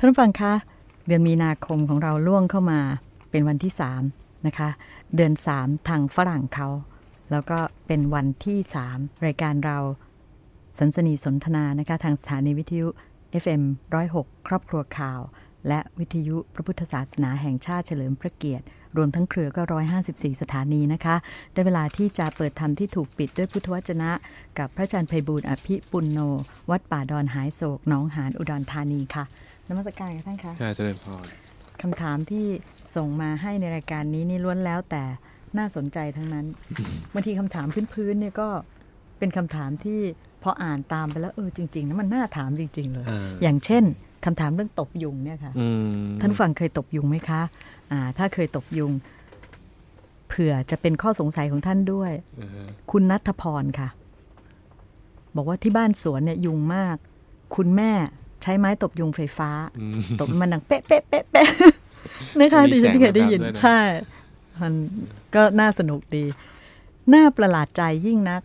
ท่านผู้ฟังคะเดือนมีนาคมของเราล่วงเข้ามาเป็นวันที่3นะคะเดือน 3 ทางฝรั่งเขา แล้วก็เป็นวันที่ 3 รายการเราสันสนีสนทนานะคะทางสถานีวิทยุ FM 106 ครอบครัวข่าว และวิทยุพระพุทธศาสนาแห่งชาติเฉลิมพระเกียรติ รวมทั้งเครือก็ 154 สถานีนะคะ ได้เวลาที่จะเปิดธรรมที่ถูกปิดด้วยพุทธวจนะ กับพระอาจารย์ไพบูลย์อภิปุณโน วัดป่าดอนหายโศกหนองหานอุดรธานีค่ะ นมัสการค่ะท่านคะค่ะเจริญพรคำถามที่ส่งมาให้ในรายการนี้นี่ล้วนแล้วแต่น่าสนใจทั้งนั้นบางทีคำถามพื้นๆเนี่ยก็เป็นคำถามที่พออ่านตามไปแล้วเออจริงๆนะมันน่าถามจริง ๆ เลยอ่าอย่างเช่นคำถามเรื่องตบยุงเนี่ยค่ะอืมท่านผู้ฟังเคยตบยุงไหมคะอ่าถ้าเคยตบยุง เผื่อจะเป็นข้อสงสัยของท่านด้วยอ่าฮะคุณนัทพรค่ะ บอกว่าที่บ้านสวนเนี่ยยุงมาก คุณแม่ ใช้ไม้ตบยุงไฟฟ้าอืมตบมันดังเป๊ะเป๊ะเป๊ะเป๊ะนะคะมีดิฉันเคยได้ยินแสงแว๊บๆด้วยนะใช่มันก็น่าสนุกดี น่าประหลาดใจยิ่งนัก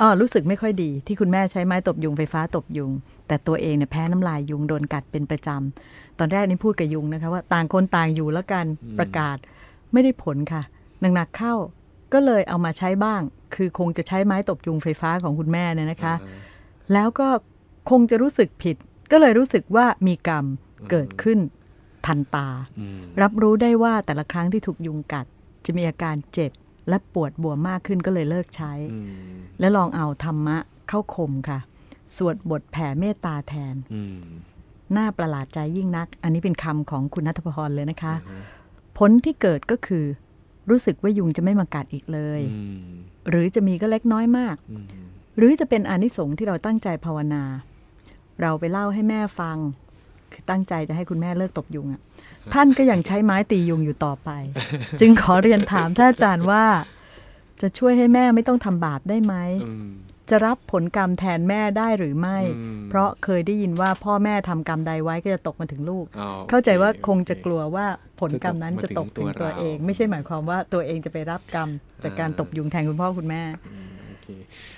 อ๋อรู้สึกไม่ค่อยดี ที่คุณแม่ใช้ไม้ตบยุงไฟฟ้าตบยุง แต่ตัวเองเนี่ยแพ้น้ำลายยุงโดนกัดเป็นประจำตอนแรกนี่พูดกับยุงนะคะว่าต่างคนต่างอยู่แล้วกันประกาศไม่ได้ผลค่ะหนักๆเข้าก็เลยเอามาใช้บ้าง คือคงจะใช้ไม้ตบยุงไฟฟ้าของคุณแม่เนี่ยนะคะ แล้วก็คงจะรู้สึกผิด ก็เลยรู้สึกว่ามีกรรมเกิดขึ้นทันตาอืมรับรู้ได้ว่าแต่ละครั้งที่ถูกยุงกัด จะมีอาการเจ็บและปวดบวมมากขึ้นก็เลยเลิกใช้อืมและลองเอาธรรมะเข้าข่มค่ะ สวดบทแผ่เมตตาแทนอืมน่าประหลาดใจยิ่งนัก อันนี้เป็นคำของคุณนัทพรเลยนะคะอืมผลที่เกิดก็คือ รู้สึกว่ายุงจะไม่มากัดอีกเลยอืมหรือจะมีก็เล็กน้อยมากอืมหรือจะเป็นอานิสงส์ที่เราตั้งใจภาวนา เราไปเล่าให้แม่ฟัง คือตั้งใจจะให้คุณแม่เลิกตบยุงอะ่ะท่านก็ยังใช้ไม้ตียุงอยู่ต่อไป จึงขอเรียนถามท่านอาจารย์ว่า จะช่วยให้แม่ไม่ต้องทำบาปได้ไหมอืมจะรับผลกรรมแทนแม่ได้หรือไม่อืมเพราะเคยได้ยินว่าพ่อแม่ทำกรรมใดไว้ก็จะตกมาถึงลูกอ๋อเข้าใจว่าโอคงจะกลัวว่าผลกรรมนั้นจะตกถึงตัวเอง ไม่ใช่หมายความว่าตัวเองจะไปรับกรรม จากการตบยุงแทนคุณพ่อคุณแม่อืมโอเค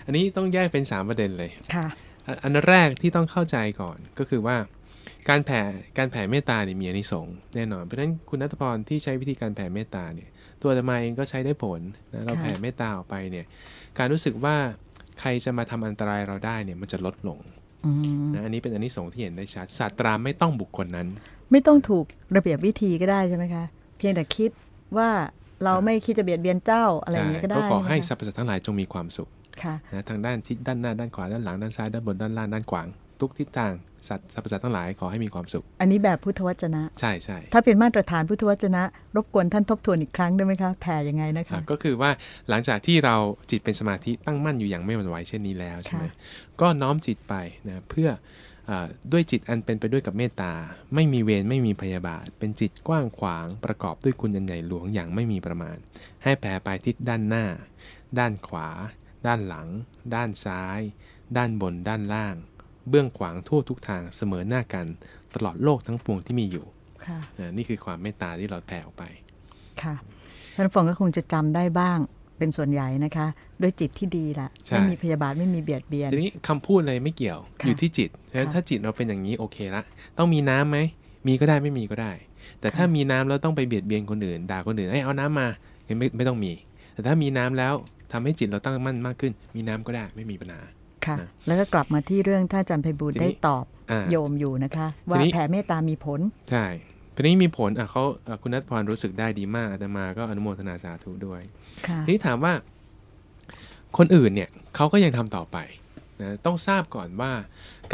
อันนี้ต้องแยกเป็นสามประเด็นเลยค่ะ อันอันแรกที่ต้องเข้าใจก่อนก็คือว่า การแผ่การแผ่เมตตาเนี่ยมีอานิสงส์แน่นอน เพราะฉะนั้นคุณนัทพรที่ใช้วิธีการแผ่เมตตาเนี่ย ตัวอาตมาเองก็ใช้ได้ผลนะเราค่ะแผ่เมตตาออกไปเนี่ย การรู้สึกว่าใครจะมาทำอันตรายเราได้เนี่ยมันจะลดลงอืมนะอันนี้เป็นอานิสงส์ที่เห็นได้ชัดศาสตราไม่ต้องบุคคลนั้น ไม่ต้องถูกระเบียบวิธีก็ได้ใช่ไหมคะ เพียงแต่คิดว่าเราไม่คิดจะเบียดเบียนเจ้าอะไรอย่างเงี้ยก็ได้ก็ขอให้สรช่ไมรพสัตว์ทั้งหลายจงมีความสุขคะค่ะ นะทางด้านทิศด้านหน้าด้านขวาด้านหลังด้านซ้ายด้านบนด้านล่างด้านขวาง ทุกทิศทางสัตว์สรรพสัตว์ทั้งหลายขอให้มีความสุข อันนี้แบบพุทธวจนะ ใช่ใช่ถ้าเป็นมาตรฐานพุทธวจนะ รบกวนท่านทบทวนอีกครั้งได้ไหมคะแผ่ยังไงนะคะอะก็คือว่าหลังจากที่เราจิตเป็นสมาธิตั้งมั่นอยู่อย่างไม่หวั่นไหวเช่นนี้แล้วใช่ไหมค่ะก็น้อมจิตไปนะเพื่ออาด้วยจิตอันเป็นไปด้วยกับเมตตา ไม่มีเวรไม่มีพยาบาท เป็นจิตกว้างขวางประกอบด้วยคุณอันใหญ่หลวงอย่างไม่มีประมาณ ให้แผ่ไปทิศด้านหน้า ด้านขวา ด้านหลัง ด้านซ้าย ด้านบน ด้านล่าง เบื้องขวางทั่วทุกทางเสมอหน้ากันตลอดโลกทั้งปวงที่มีอยู่ค่ะนะนี่คือความเมตตาที่เราแผ่ออกไป ค่ะ ท่านผู้ฟังก็คงจะจำได้บ้างเป็นส่วนใหญ่นะคะ ด้วยจิตที่ดีละใช่ไม่มีพยาบาทไม่มีเบียดเบียนทีนี้คำพูดอะไรไม่เกี่ยวค่ะอยู่ที่จิตฉะนั้นค่ะถ้าจิตเราเป็นอย่างนี้โอเคละ ต้องมีน้ำไหม มีก็ได้ไม่มีก็ได้ แต่ถ้าค่ะมีน้ำแล้วต้องไปเบียดเบียนคนอื่นด่าคนอื่นเอ้ยเอาน้ำมาไม่ไม่ต้องมี แต่ถ้ามีน้ำแล้ว ทำให้จิตเราตั้งมั่นมากขึ้น มีน้ำก็ได้ไม่มีปัญหาค่ะนะแล้วก็กลับมาที่เรื่องท่านอาจารย์ไพบูลย์ทีนี้ได้ตอบอ่าโยมอยู่นะคะ ว่าทีนี้แผ่เมตตามีผล ใช่ทีนี้มีผลอะเขาอะคุณนัทพรรู้สึกได้ดีมากอาตมาก็อนุโมทนาสาธุด้วยค่ะทีนี้ถามว่า คนอื่นเนี่ยเขาก็ยังทำต่อไปนะต้องทราบก่อนว่า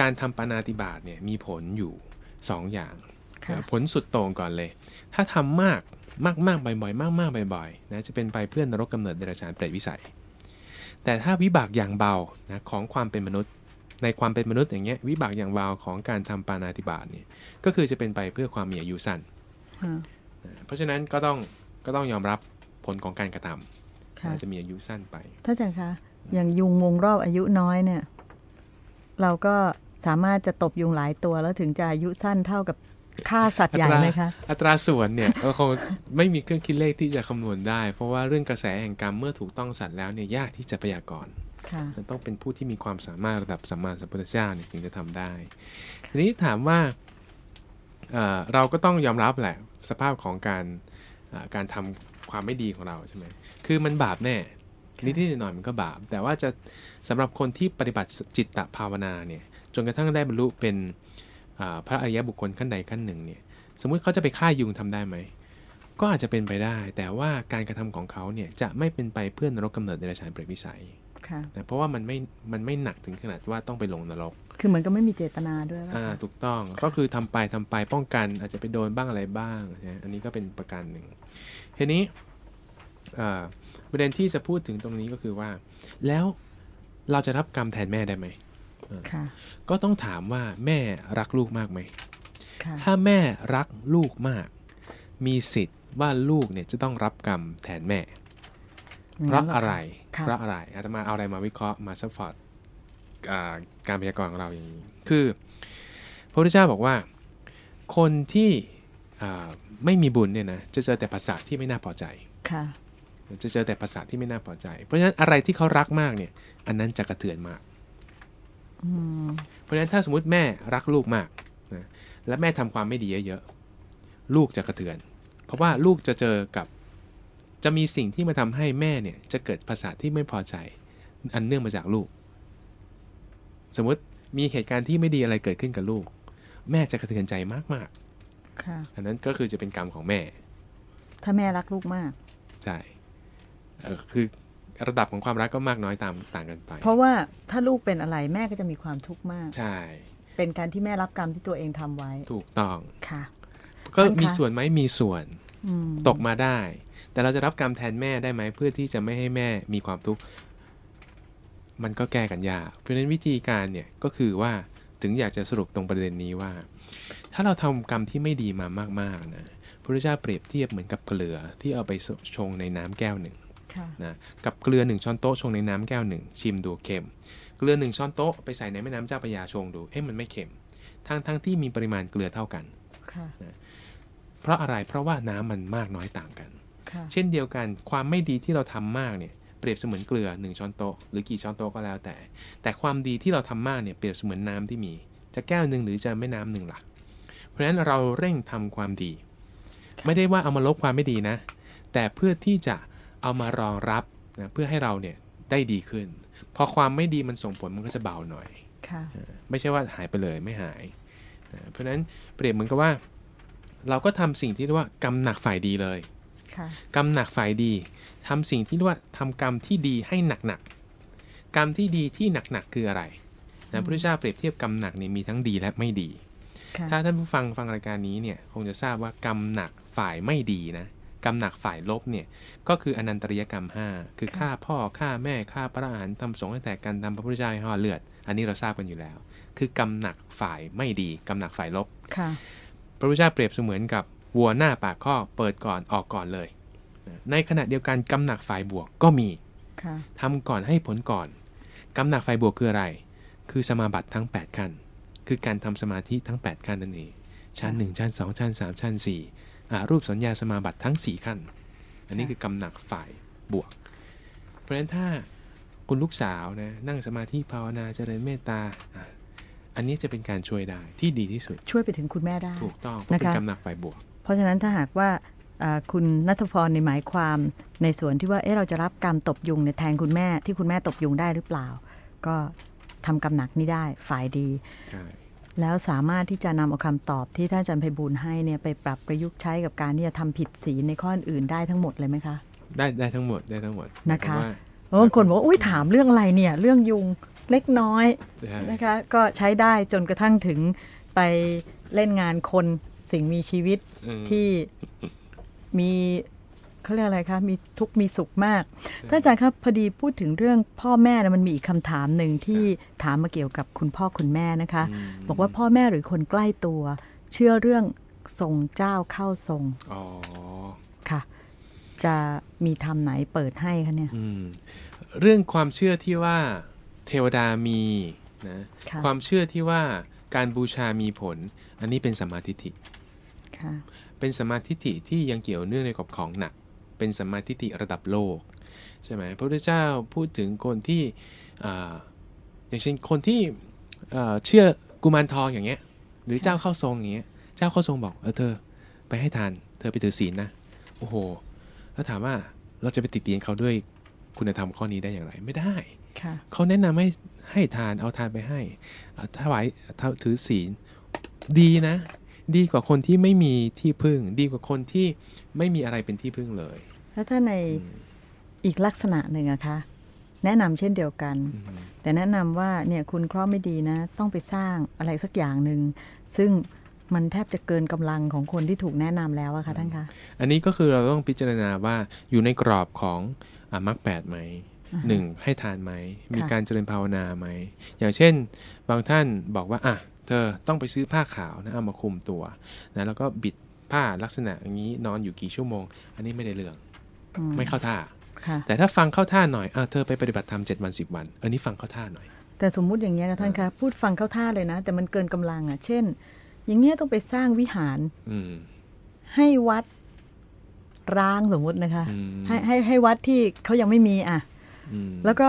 การทำปานาติบาตเนี่ยมีผลอยู่สองอย่างค่ะนะผลสุดโต่งก่อนเลย ถ้าทำมาก มากมากบ่อยๆ มากมากบ่อยๆนะจะเป็นไปเพื่อนนรกกำเนิดเดรัจฉานเปรตวิสัย แต่ถ้าวิบากอย่างเบานะของความเป็นมนุษย์ ในความเป็นมนุษย์อย่างเงี้ยวิบากอย่างเบาของการทำปานาติบาตเนี่ยก็คือจะเป็นไปเพื่อความมีอายุสั้นค่ะนะเพราะฉะนั้นก็ต้องก็ต้องยอมรับผลของการกระทำค่ะนะจะมีอายุสั้นไปท่านอาจารย์คะอย่างยุงวงรอบอายุน้อยเนี่ย เราก็สามารถจะตบยุงหลายตัวแล้วถึงจะอายุสั้นเท่ากับ ฆ่าสัตว์ใหญ่ไหมคะอัตราส่วนเนี่ยก็คงไม่มีเครื่องคิดเลขที่จะคำนวณได้ เพราะว่าเรื่องกระแสแห่งกรรมเมื่อถูกต้องสัตว์แล้วเนี่ยยากที่จะพยากรณ์ค่ะมันต้องเป็นผู้ที่มีความสามารถระดับสัมมาสัมพุทธเจ้าเนี่ยถึงจะทำได้ ทีนี้ถามว่าเอ่อเราก็ต้องยอมรับแหละสภาพของการเอ่อการทำความไม่ดีของเราใช่ไหมคือมันบาปแน่นิดๆหน่อยๆมันก็บาป แต่ว่าจะสำหรับคนที่ปฏิบัติจิตตภาวนาเนี่ยจนกระทั่งได้บรรลุเป็นอ่า พระอริยบุคคลขั้นใดขั้นหนึ่งเนี่ยสมมุติเขาจะไปฆ่ายุงทำได้ไหมก็อาจจะเป็นไปได้ แต่ว่าการกระทำของเขาเนี่ยจะไม่เป็นไปเพื่อนรกกำเนิดเดรัจฉานเปรตวิสัยค่ะนะเพราะว่ามันไม่ มันไม่หนักถึงขนาดว่าต้องไปลงนรก คือเหมือนก็ไม่มีเจตนาด้วยว่าอ่าถูกต้อง ก็คือทำไปทำไปป้องกันอาจจะไปโดนบ้างอะไรบ้างนะอันนี้ก็เป็นประการหนึ่งทีนี้อ่าประเด็นที่จะพูดถึงตรงนี้ก็คือว่า แล้วเราจะรับกรรมแทนแม่ได้ไหมค่ะ ก็ต้องถามว่าแม่รักลูกมากไหมค่ะถ้าแม่รักลูกมาก มีสิทธิ์ว่าลูกเนี่ยจะต้องรับกรรมแทนแม่ เพราะอะไรค่ะเพราะอะไรอาตมาเอาอะไรมาวิเคราะห์มา support อ่าการพยากรณ์ของเราอย่างนี้ คือ พระพุทธเจ้าบอกว่า คนที่อ่าไม่มีบุญเนี่ยนะจะเจอแต่ภาษาทที่ไม่น่าพอใจค่ะจะเจอแต่ภาษาทที่ไม่น่าพอใจ เพราะฉะนั้นอะไรที่เขารักมากเนี่ย อันนั้นจะกระเทือนมากอืม เพราะฉะนั้นถ้าสมมติแม่รักลูกมากนะและแม่ทำความไม่ดีเยอะๆลูกจะกระเทือน เพราะว่าลูกจะเจอกับจะมีสิ่งที่มาทำให้แม่เนี่ยจะเกิดภาษาทที่ไม่พอใจ อันเนื่องมาจากลูก สมมติมีเหตุการณ์ที่ไม่ดีอะไรเกิดขึ้นกับลูก แม่จะกระเทือนใจมากค่ะๆอันนั้นก็คือจะเป็นกรรมของแม่ ถ้าแม่รักลูกมาก ใช่เอ่อคือ ระดับของความรักก็มากน้อยตามต่างกันไป เพราะว่าถ้าลูกเป็นอะไรแม่ก็จะมีความทุกข์มาก ใช่ เป็นการที่แม่รับกรรมที่ตัวเองทำไว้ ถูกต้องค่ะ ก็ท่านคะมีส่วนไหมมีส่วนอืมตกมาได้ แต่เราจะรับกรรมแทนแม่ได้ไหมเพื่อที่จะไม่ให้แม่มีความทุกข์มันก็แก้กันยากเพราะฉะนั้นวิธีการเนี่ยก็คือว่าถึงอยากจะสรุปตรงประเด็นนี้ว่า ถ้าเราทำกรรมที่ไม่ดีมามากๆนะพระพุทธเจ้าเปรียบเทียบเหมือนกับเกลือที่เอาไปชงในน้ำแก้วหนึ่งค่ะ นะกับเกลือหนึ่งช้อนโต๊ะชงในน้ำแก้วหนึ่งชิมดูเค็ม เกลือหนึ่งช้อนโต๊ะไปใส่ในแม่น้ำเจ้าพระยาชงดูเอ๊ะมันไม่เค็มทั้งทั้งที่มีปริมาณเกลือเท่ากันค่ะเพราะอะไรเพราะว่าน้ำมันมากน้อยต่างกันค่ะเช่นเดียวกันความไม่ดีที่เราทำมากเนี่ยเปรียบเสมือนเกลือ 1 ช้อนโต๊ะหรือกี่ช้อนโต๊ะก็แล้วแต่ แต่ความดีที่เราทำมากเนี่ยเปรียบเสมือนน้ำที่มี จะแก้วหนึ่งหรือจะไม่น้ำหนึ่งหลัก เพราะฉะนั้นเราเร่งทำความดี ไม่ได้ว่าเอามาลบความไม่ดีนะ แต่เพื่อที่จะ เอามารองรับนะเพื่อให้เราเนี่ยได้ดีขึ้น พอความไม่ดีมันส่งผลมันก็จะเบาหน่อยค่ะไม่ใช่ว่าหายไปเลยไม่หายนะเพราะฉะนั้นเปรียบเหมือนกับว่า เราก็ทำสิ่งที่เรียกว่ากรรมหนักฝ่ายดีเลยค่ะกรรมหนักฝ่ายดีทำสิ่งที่เรียกว่าทำกรรมที่ดีให้หนักหนักๆกรรมที่ดีที่หนักหนักๆคืออะไรนะพระพุทธเจ้าเปรียบเทียบกรรมหนักเนี่ยมีทั้งดีและไม่ดีค่ะถ้าท่านผู้ฟังฟังรายการนี้เนี่ยคงจะทราบว่ากรรมหนักฝ่ายไม่ดีนะ กรรมหนักฝ่ายลบเนี่ยก็คืออนันตริยกรรม 5 คือฆ่าพ่อฆ่าแม่ฆ่าพระอรหันต์ทำสงฆ์ให้แตกกันทำพระพุทธเจ้าให้ห่อเลือด อันนี้เราทราบกันอยู่แล้ว คือกรรมหนักฝ่ายไม่ดีกรรมหนักฝ่ายลบค่ะพระพุทธเจ้าเปรียบเสมือนกับวัวหน้าปากข้อกเปิดก่อนออกก่อนเลย ในขณะเดียวกันกำหนักฝ่ายบวกก็มีค่ะทำก่อนให้ผลก่อนกำหนักฝ่ายบวกคืออะไร คือสมาบัติทั้ง 8 ขั้นคือการทำสมาธิทั้ง 8 ขั้นนั่นเองชั้น 1 ชั้น 2 ชั้น 3 ชั้น4อ่า รูปสัญญาสมาบัติทั้ง 4 ขั้น อันนี้คือกำหนักฝ่ายบวก เพราะฉะนั้นถ้าคุณลูกสาวนะนั่งสมาธิภาวนาเจริญเมตตาอะอันนี้จะเป็นการช่วยได้ที่ดีที่สุด ช่วยไปถึงคุณแม่ได้ ถูกต้องเพราะเป็นนะคะกำหนักฝ่ายบวก เพราะฉะนั้นถ้าหากว่าอ่าคุณนัทพรในหมายความในส่วนที่ว่าเอ๊ะเราจะรับกรรมตบยุงเนี่ยแทนคุณแม่ที่คุณแม่ตบยุงได้หรือเปล่า ก็ทำกรรมหนักนี้ได้ฝ่ายดีใช่ แล้วสามารถที่จะนำเอาคำตอบที่ท่านอาจารย์ไพบูลย์ให้เนี่ยไปปรับประยุกต์ใช้กับการที่จะทำผิดศีลในข้ออื่นได้ทั้งหมดเลยไหมคะ ได้ได้ทั้งหมดได้ทั้งหมดนะคะแต่ว่าบางคนบอกว่าอุ้ยถามเรื่องอะไรเนี่ย เรื่องยุงเล็กน้อยใช่นะคะ ก็ใช้ได้จนกระทั่งถึงไปเล่นงานคนสิ่งมีชีวิตอืมที่มี เขาเรียกอะไรคะมีทุกข์มีสุขมากท่านอาจารย์ครับพอดีพูดถึงเรื่องพ่อแม่นะมันมีอีกคำถามหนึ่งที่ถามมาเกี่ยวกับคุณพ่อคุณแม่นะคะอืมบอกว่าพ่อแม่หรือคนใกล้ตัว เชื่อเรื่องทรงเจ้าเข้าทรงอ๋อค่ะ จะมีธรรมไหนเปิดให้คะเนี่ยอืมเรื่องความเชื่อที่ว่าเทวดามีนะค่ะความเชื่อที่ว่าการบูชามีผล อันนี้เป็นสมมาธิฏฐิค่ะเป็นสมมาธิฏฐิที่ยังเกี่ยวเนื่องในกับของหนัก เป็นสมมาธิฏฐิระดับโลกใช่ไหมพระพุทธเจ้าพูดถึงคนที่อ่าอย่างเช่นคนที่อ่าเชื่อกุมารทองอย่างเงี้ย หรือเจ้าเข้าทรงอย่างเงี้ยเจ้าเขาทรงบอกเออเธอไปให้ทาน เธอไปถือศีลนะโอ้โหแล้วถามว่าเราจะไปติดเตียนเขาด้วยคุณธรรมข้อนี้ได้อย่างไรไม่ได้ค่ะเขาแนะนำให้ให้ทานเอาทานไปให้อ่าถวายถือศีลดีนะ ดีกว่าคนที่ไม่มีที่พึ่ง ดีกว่าคนที่ไม่มีอะไรเป็นที่พึ่งเลย แล้วถ้าในอีกลักษณะหนึ่งอะคะแนะนำเช่นเดียวกันอืมแต่แนะนำว่าเนี่ยคุณเคราะห์ไม่ดีนะ ต้องไปสร้างอะไรสักอย่างหนึ่งซึ่งมันแทบจะเกินกำลังของคนที่ถูกแนะนำแล้วอะค่ะท่านคะอันนี้ก็คือเราต้องพิจารณาว่าอยู่ในกรอบของอามรรคแปดไหมอ่าฮะหนึ่งให้ทานไหม มีค่ะการเจริญภาวนาไหม อย่างเช่น บางท่านบอกว่าอะ เธอต้องไปซื้อผ้าขาวนะเอามาคลุมตัวนะแล้วก็บิดผ้าลักษณะอย่างนี้นอนอยู่กี่ชั่วโมง อันนี้ไม่ได้เรื่องอืมไม่เข้าท่าค่ะแต่ถ้าฟังเข้าท่าหน่อยอะเธอไปปฏิบัติธรรมเจ็ดวันสิบวัน อันนี้ฟังเข้าท่าหน่อย แต่สมมุติอย่างเงี้ยค่ะท่านคะพูดฟังเข้าท่าเลยนะ แต่มันเกินกำลังอะเช่น อย่างเงี้ยต้องไปสร้างวิหาร อืมให้วัดร้างสมมุตินะคะอืมให้ให้ให้วัดที่เขายังไม่มีอะอืมแล้วก็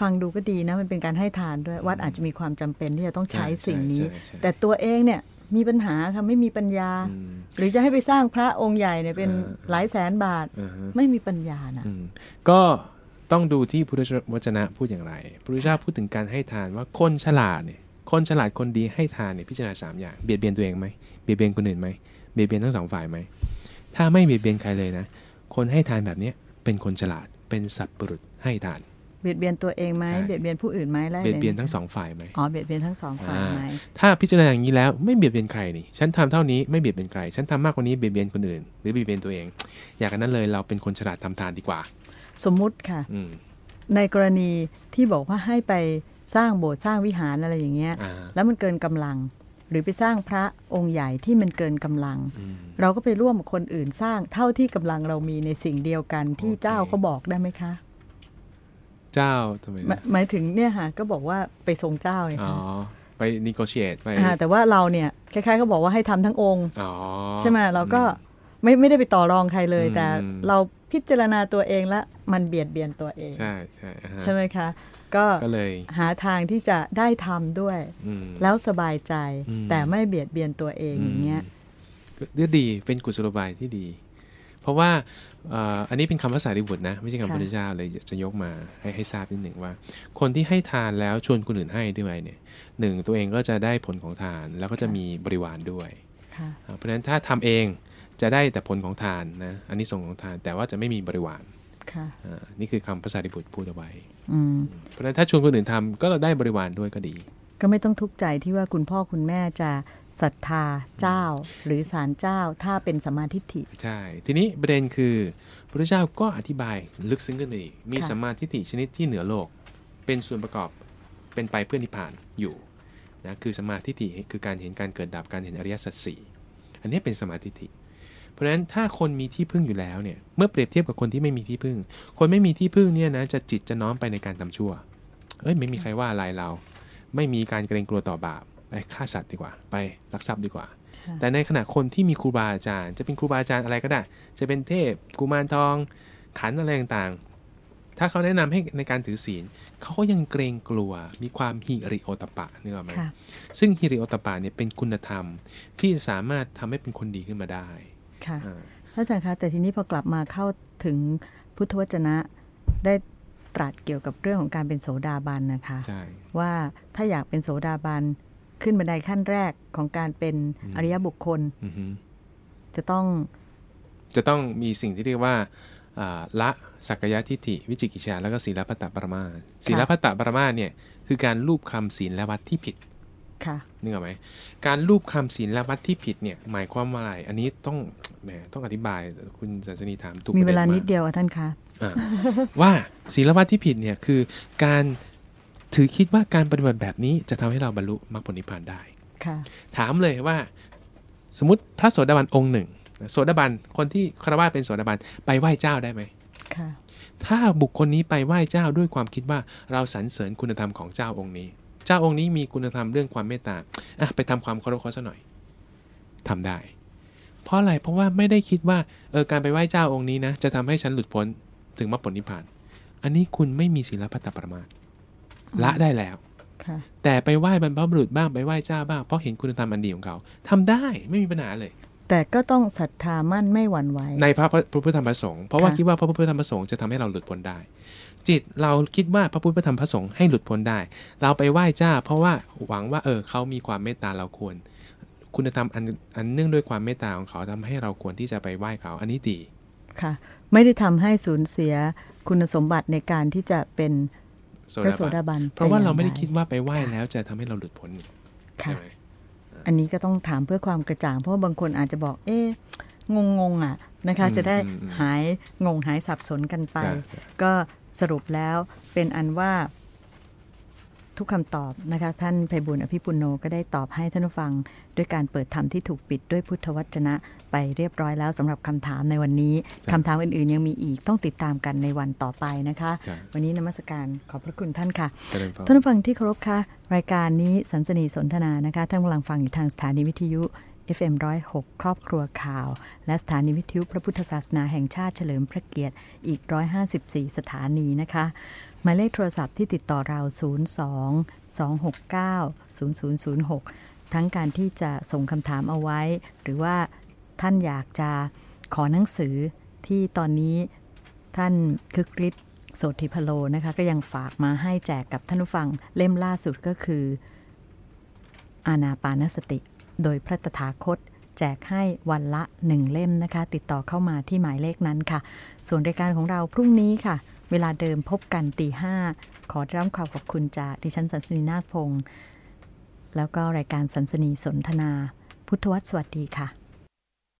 ฟังดูก็ดีนะ มันเป็นการให้ทานด้วย วัดอาจจะมีความจำเป็นที่จะต้องใช้ใช่สิ่งนี้ใช่ใช่แต่ตัวเองเนี่ยมีปัญหาค่ะไม่มีปัญญาอืมหรือจะให้ไปสร้างพระองค์ใหญ่เนี่ยเป็นเออหลายแสนบาทอ่าฮะไม่มีปัญญานะอืมก็ต้องดูที่พุทธวจนะพูดอย่างไรพระพุทธเจ้าพูดถึงการให้ทานว่าคนฉลาดเนี่ยคนฉลาดคนดีให้ทานเนี่ยพิจารณาสามอย่างเบียดเบียนตัวเองไหมเบียดเบียนคนอื่นไหมเบียดเบียนทั้งสองฝ่ายไหมถ้าไม่เบียดเบียนใครเลยนะ คนให้ทานแบบเนี้ยเป็นคนฉลาดเป็นสัตว์ปรุษให้ทาน เบียดเบียนตัวเองไหมใช่เบียดเบียนผู้อื่นไหมไล่เบียดเบียนลทั้งสองฝ่ายไหมอ๋อเบียดเบียนทั้งสองฝ่ายไหมถ้าพิจารณาอย่างนี้แล้วไม่เบียดเบียนใครนี่ฉันทำเท่านี้ไม่เบียดเบียนใครฉันทำมากกว่านี้เบียดเบียนคนอื่น หรือเบียดเบียนตัวเอง อยากกันนั้นเลยเราเป็นคนฉลาดทำทานดีกว่า สมมุติค่ะอืมในกรณีที่บอกว่าให้ไปสร้างโบสถ์สร้างวิหารอะไรอย่างเงี้ยอ่าแล้วมันเกินกำลัง หรือไปสร้างพระองค์ใหญ่ที่มันเกินกำลังอืมเราก็ไปร่วมกับคนอื่นสร้างเท่าที่กำลังเรามีในสิ่งเดียวกันที่โอเคเจ้าเขาบอกได้ไหมคะ เจ้าทำไมหมายหมายถึงเนี่ยค่ะก็บอกว่าไปทรงเจ้าไงอ๋อคะไป negotiate ไปาแต่ว่าเราเนี่ยคล้ายๆก็บอกว่าให้ทำทั้งองค์อ๋อใช่ไหมเราก็ไม่ไม่ได้ไปต่อรองใครเลยอืมแต่เราพิจารณาตัวเองและมันเบียดเบียนตัวเองใช่ใช่อ่าฮะใช่ไหมคะก็ก็เลยหาทางที่จะได้ทำด้วยอืมแล้วสบายใจอืมแต่ไม่เบียดเบียนตัวเองอย่างเงี้ยก็เรียกดีเป็นกุศโลบายที่ดี เพราะว่าเอ่ออันนี้เป็นคำภาษาริบุตรนะ ไม่ใช่คำค่ะพุทธเจ้าเลยจะยกมาให้ให้ทราบนิดหนึ่งว่า คนที่ให้ทานแล้วชวนคนอื่นให้ด้วยเนี่ยหนึ่งตัวเองก็จะได้ผลของทานแล้วก็จะมีบริวารด้วยค่ะอ่าเพราะฉะนั้นถ้าทำเองจะได้แต่ผลของทานนะอันนี้ส่งส์ของทานแต่ว่าจะไม่มีบริวารค่ะอ่านี่คือคำภาษาริบุตรพูดเอาไว้อืมเพราะฉะนั้นถ้าชวนคนอื่นทำก็เราได้บริวารด้วยก็ดี ก็ไม่ต้องทุกข์ใจที่ว่าคุณพ่อคุณแม่จะ ศรัทธาเจ้า หรือศาลเจ้าถ้าเป็นสมมาทิฏฐิ ใช่ ทีนี้ประเด็นคือพระพุทธเจ้าก็อธิบายลึกซึ้งขึ้นไปอีกมีค่ะสัมมาทิฏฐิชนิดที่เหนือโลก เป็นส่วนประกอบเป็นไปเพื่อนิพพานอยู่นะคือสัมมาทิฏฐิคือการเห็นการเกิดดับการเห็นอริยสัจสี่อันนี้เป็นสัมมาทิฏฐิเพราะฉะนั้นถ้าคนมีที่พึ่งอยู่แล้วเนี่ยเมื่อเปรียบเทียบกับคนที่ไม่มีที่พึ่ง คนไม่มีที่พึ่งเนี่ยนะจะจิตจะน้อมไปในการทำชั่วเอ้ยไม่มีใครว่าอะไรเรา ไม่มีการเกรงกลัวต่อบาป ไปฆ่าสัตว์ดีกว่า ไปลักทรัพย์ดีกว่าค่ะแต่ในขณะคนที่มีครูบาอาจารย์ จะเป็นครูบาอาจารย์อะไรก็ได้ จะเป็นเทพกุมารทอง ขันอะไรต่างๆ ถ้าเขาแนะนำให้ในการถือศีลเขาก็ยังเกรงกลัว มีความฮิริโอตปปะนึกออกไหมค่ะซึ่งฮิริโอตปปะเนี่ยเป็นคุณธรรมที่สามารถทำให้เป็นคนดีขึ้นมาได้ค่ะอ่าพระอาจารย์คะแต่ทีนี้พอกลับมาเข้าถึงพุทธวจนะได้ตรัสเกี่ยวกับเรื่องของการเป็นโสดาบันนะคะใช่ว่าถ้าอยากเป็นโสดาบัน ขึ้นบันไดขั้นแรกของการเป็นอืมอริยบุคคลอือฮึจะต้องจะต้องมีสิ่งที่เรียกว่าอ่าละสักกายทิฏฐิวิจิกิจฉาแล้วก็ศีลพัตตปรมาสศีลพัตตปรมาสเนี่ยคือการรูปคำศีลและวัดที่ผิดค่ะนึกออกไหมการรูปคำศีลและวัดที่ผิดเนี่ยหมายความว่าอะไร อันนี้ต้องแหมต้องอธิบายคุณสันสนีถามถูกมีประเวด็ลานิดมกเดียวอะท่านคะอ่าว่าศีลวัดที่ผิดเนี่ยคือการ ถือคิดว่าการปฏิบัติแบบนี้จะทำให้เราบรรลุมรรคผลนิพพานได้ค่ะถามเลยว่า สมมติพระโสดาบันองค์หนึ่งโสดาบันคนที่คารวะเป็นโสดาบันไปไหว้เจ้าได้ไหมค่ะถ้าบุคคลนี้ไปไหว้เจ้าด้วยความคิดว่าเราสรรเสริญคุณธรรมของเจ้าองค์นี้ เจ้าองค์นี้มีคุณธรรมเรื่องความเมตตาอะไปทำความเคารพเขาซะหน่อยทำได้ เพราะอะไรเพราะว่าไม่ได้คิดว่าเออการไปไหว้เจ้าองค์นี้นะจะทำให้ฉันหลุดพ้นถึงมรรคผลนิพพาน อันนี้คุณไม่มีศีลพัตตปรมาส ละได้แล้วค่ะแต่ไปไหว้บรรพบุรุษบ้างไปไหว้เจ้าบ้างเพราะเห็นคุณธรรมอันดีของเขาทำได้ไม่มีปัญหาเลย แต่ก็ต้องศรัทธามั่นไม่หวั่นไหวในพระพุทธธรรมประสงค์เพราะว่าค่ะคิดว่าพระพุทธธรรมประสงค์จะทำให้เราหลุดพ้นได้ จิตเราคิดว่าพระพุทธธรรมประสงค์ให้หลุดพ้นได้ เราไปไหว้เจ้า เพราะว่าหวังว่าเออเขามีความเมตตาเราควร คุณธรรมอันอันเนื่องด้วยความเมตตาของเขาทำให้เราควรที่จะไปไหว้เขาอันนี้ดีค่ะ ไม่ได้ทำให้สูญเสียคุณสมบัติในการที่จะเป็นโซ พระดาโสบันดาบันเพราะว่าแต่อย่เรางไม่ได้ใคิดว่าไปไหว้แล้วจะทำให้เราหลุดพ้นนี่ค่ะใช่ไหมอันนี้ก็ต้องถามเพื่อความกระจ่างเพราะว่าบางคนอาจจะบอก เอ๊ะงงงๆอะนะคะ จะได้หายงงหายสับสนกันไปใช่ก็สรุปแล้วเป็นอันว่า ทุกคำตอบนะคะ ท่านไพบุญอภิปุโนก็ได้ตอบให้ท่านผู้ฟัง ด้วยการเปิดธรรมที่ถูกปิดด้วยพุทธวจนะ ไปเรียบร้อยแล้วสำหรับคำถามในวันนี้คำถามอื่น ๆ ยังมีอีกต้องติดตามกันในวันต่อไปนะคะครับวันนี้นมัสการขอบพระคุณท่านค่ะเจริญพรท่านผู้ฟังที่เคารพคะรายการนี้สันสนีสนทนานะคะท่านกำลังฟังอยู่ทางสถานีวิทยุ FM 106 ครอบครัวข่าว และสถานีวิทยุพระพุทธศาสนาแห่งชาติเฉลิมพระเกียรติอีก 154 สถานีนะคะ หมายเลขโทรศัพท์ที่ติดต่อเรา 02 269 0006 ทั้งการที่จะส่งคำถามเอาไว้ หรือว่าท่านอยากจะขอหนังสือที่ตอนนี้ท่านคึกฤทธิ์โสธิพโลนะคะ ก็ยังฝากมาให้แจกกับท่านผู้ฟังเล่มล่าสุดก็คือ อาณาปานสติ โดยพระตถาคตแจกให้วันละหนึ่งเล่มนะคะ ติดต่อเข้ามาที่หมายเลขนั้นค่ะ ส่วนรายการของเราพรุ่งนี้ค่ะ เวลาเดิมพบกันตีห้าขอรับความขอบคุณจากดิฉันสันสนีนาคพงศ์แล้วก็รายการสันสนีสนทนา พุทธวัตรสวัสดีค่ะ